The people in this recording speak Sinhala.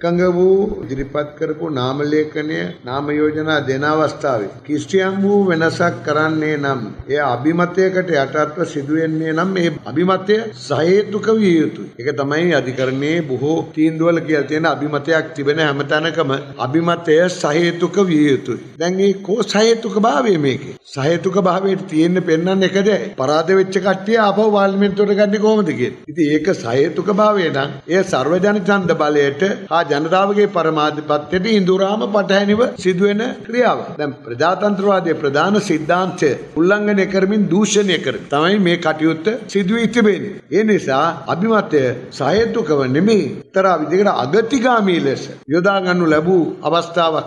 එකඟ වූ ඉදිරිපත් කරපු නාම ලේඛනය නාම යෝජනා දෙන අවස්ථාවේ කිසියම් වූ වෙනසක් කරන්නේ නම් එය අභිමතයකට යටත්ව සිදුවෙන්නේ නම් මේ අභිමතය සහේතුක විය යුතුයි. ඒක තමයි අධිකරණයේ බොහෝ තීන්දුවල කියලා තියෙන අභිමතයක් තිබෙන හැමතැනකම අභිමතය සහේතුක විය යුතුයි. දැන් මේ කෝ සහේතුක භාවය මේකේ? සහේතුක භාවයට තියෙන්නේ පෙන්වන්න එකද පරාද වෙච්ච කට්ටිය ආපහු පාර්ලිමේන්තුවට ගන්නේ කොහොමද කියලා. ඉතින් ඒක සහේතුක භාවය නම් එය සර්වජන ඡන්ද බලයට හා ජනතාවගේ පරමාධිපත්‍යයට ඉඳුරාම පටහැනිව සිදුවෙන ක්‍රියාව. දැන් ප්‍රජාතන්ත්‍රවාදයේ ප්‍රධාන සිද්ධාන්තය උල්ලංඝනය කරමින් දූෂණය කරමින් තමයි මේ කටයුත්ත සිදුවී තිබෙන්නේ. ඒ නිසා අභිමතය සහේතුකව නෙමෙයි, එක්තරා විදිහකට අගතිගාමී ලෙස යොදා ගන්නු ලැබූ අවස්ථාවක්